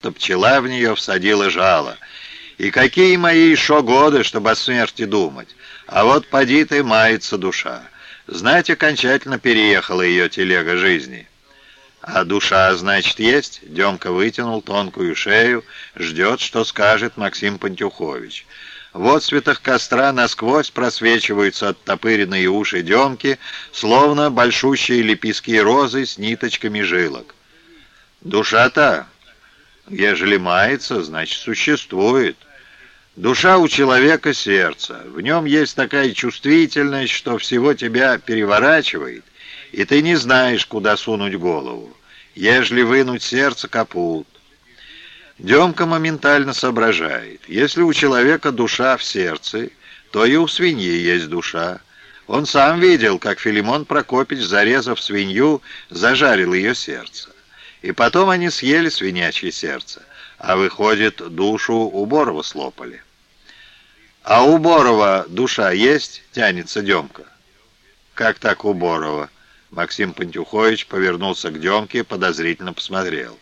то пчела в нее всадила жало. И какие мои еще годы, чтобы о смерти думать? А вот поди ты, мается душа. Знать, окончательно переехала ее телега жизни. А душа, значит, есть? Демка вытянул тонкую шею, ждет, что скажет Максим Пантюхович. В отцветах костра насквозь просвечиваются оттопыренные уши Демки, словно большущие лепестки розы с ниточками жилок. Душа-то Ежели мается, значит существует. Душа у человека сердце. В нем есть такая чувствительность, что всего тебя переворачивает, и ты не знаешь, куда сунуть голову. Ежели вынуть сердце, капут. Демка моментально соображает. Если у человека душа в сердце, то и у свиньи есть душа. Он сам видел, как Филимон Прокопич, зарезав свинью, зажарил ее сердце. И потом они съели свинячье сердце, а выходит, душу у Борова слопали. «А у Борова душа есть?» — тянется Демка. «Как так у Борова?» Максим Пантюхович повернулся к Демке, подозрительно посмотрел.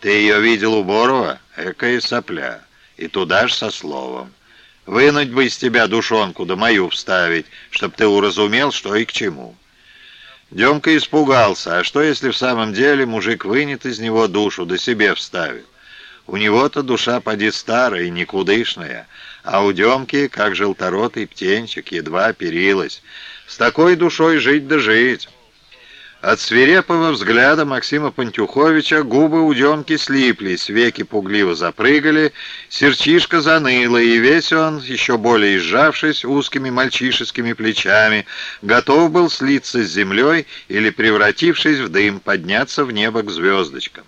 «Ты ее видел у Борова? Экая сопля. И туда ж со словом. Вынуть бы из тебя душонку да мою вставить, чтоб ты уразумел, что и к чему». Демка испугался, а что если в самом деле мужик вынет из него душу, да себе вставит? У него-то душа поди старая и никудышная, а у Демки, как желторотый птенчик, едва перилась. С такой душой жить да жить. От свирепого взгляда Максима Пантюховича губы у Демки слиплись, веки пугливо запрыгали, серчишка заныла, и весь он, еще более сжавшись узкими мальчишескими плечами, готов был слиться с землей или, превратившись в дым, подняться в небо к звездочкам.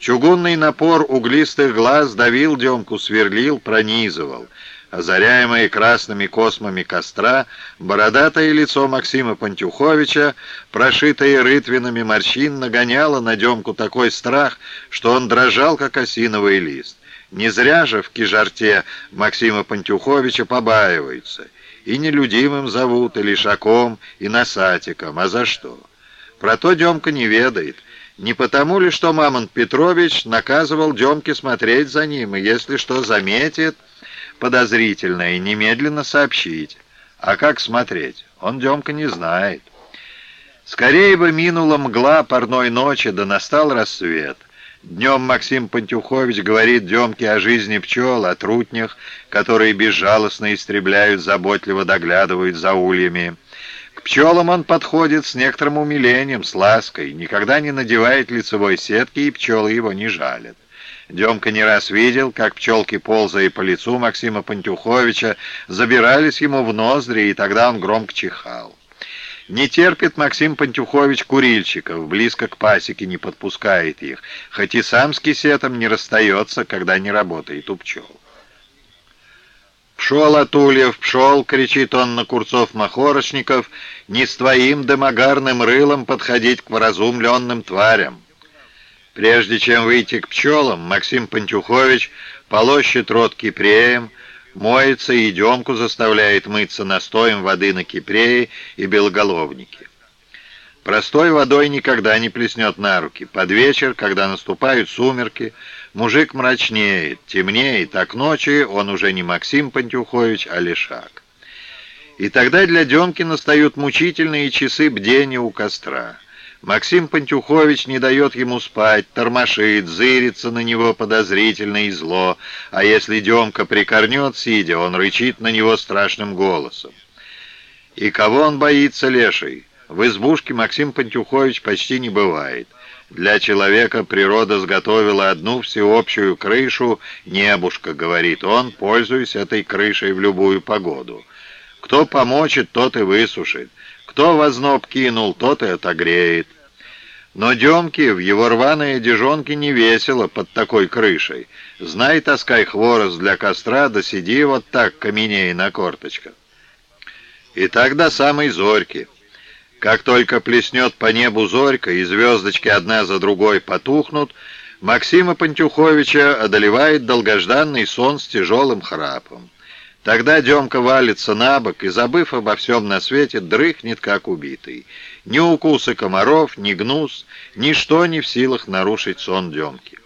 Чугунный напор углистых глаз давил Демку, сверлил, пронизывал — Озаряемое красными космами костра, бородатое лицо Максима Пантюховича, прошитое рытвинами морщин, нагоняло на Демку такой страх, что он дрожал, как осиновый лист. Не зря же в кижарте Максима Пантюховича побаиваются. И нелюдимым зовут, и лишаком, и носатиком. А за что? Про то Демка не ведает. Не потому ли, что Мамонт Петрович наказывал Демке смотреть за ним, и если что заметит подозрительное, немедленно сообщить. А как смотреть? Он Демка не знает. Скорее бы минула мгла парной ночи, да настал рассвет. Днем Максим Пантюхович говорит Демке о жизни пчел, о трутнях, которые безжалостно истребляют, заботливо доглядывают за ульями. К пчелам он подходит с некоторым умилением, с лаской, никогда не надевает лицевой сетки, и пчелы его не жалят. Демка не раз видел, как пчелки, ползая по лицу Максима Пантюховича, забирались ему в ноздри, и тогда он громко чихал. Не терпит Максим Пантюхович курильщиков, близко к пасеке не подпускает их, хоть и сам с кисетом не расстается, когда не работает у пчел. «Пшел, Атульев, пшел!» — кричит он на курцов-махорочников, «не с твоим демогарным рылом подходить к вразумленным тварям!» Прежде чем выйти к пчелам, Максим Пантюхович полощет рот кипреем, моется и идемку заставляет мыться настоем воды на кипрее и белоголовнике. Простой водой никогда не плеснет на руки. Под вечер, когда наступают сумерки, мужик мрачнеет, темнеет, а к ночи он уже не Максим Пантюхович, а Лешак. И тогда для Демки настают мучительные часы бдения у костра. Максим Пантюхович не дает ему спать, тормошит, зырится на него подозрительно и зло, а если Демка прикорнет, сидя, он рычит на него страшным голосом. И кого он боится, леший? В избушке Максим Пантюхович почти не бывает. Для человека природа сготовила одну всеобщую крышу, небушка, говорит он, пользуясь этой крышей в любую погоду. Кто помочит, тот и высушит. Кто возноб кинул, тот и отогреет. Но Демке в его рваные одежонке не весело под такой крышей. Знай, таскай хворост для костра, да сиди вот так, каменей на корточках. И так до самой зорьки. Как только плеснет по небу зорька, и звездочки одна за другой потухнут, Максима Пантюховича одолевает долгожданный сон с тяжелым храпом. Тогда Демка валится на бок и, забыв обо всем на свете, дрыхнет, как убитый. Ни укусы комаров, ни гнус, ничто не в силах нарушить сон Демки.